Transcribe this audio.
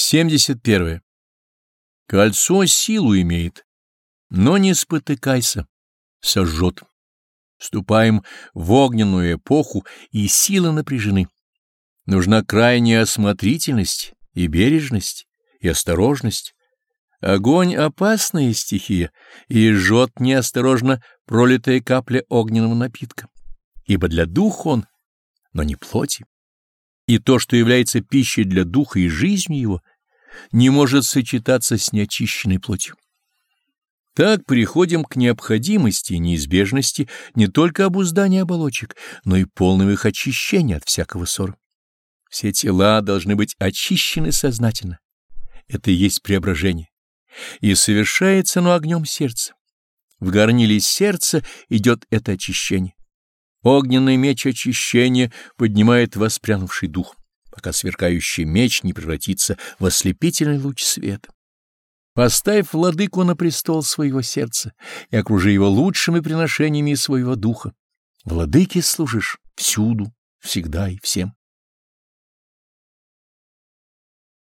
71. Кольцо силу имеет, но не спотыкайся, сожжет. Вступаем в огненную эпоху, и силы напряжены. Нужна крайняя осмотрительность и бережность, и осторожность. Огонь — опасная стихия, и жжет неосторожно пролитая капля огненного напитка, ибо для духа он, но не плоти. И то, что является пищей для духа и жизнью его, не может сочетаться с неочищенной плотью. Так приходим к необходимости и неизбежности не только обуздания оболочек, но и полного их очищения от всякого ссора. Все тела должны быть очищены сознательно. Это и есть преображение. И совершается оно огнем сердца. В горниле сердца идет это очищение. Огненный меч очищения поднимает воспрянувший дух, пока сверкающий меч не превратится в ослепительный луч света. Поставь владыку на престол своего сердца и окружи его лучшими приношениями своего духа. Владыке служишь всюду, всегда и всем.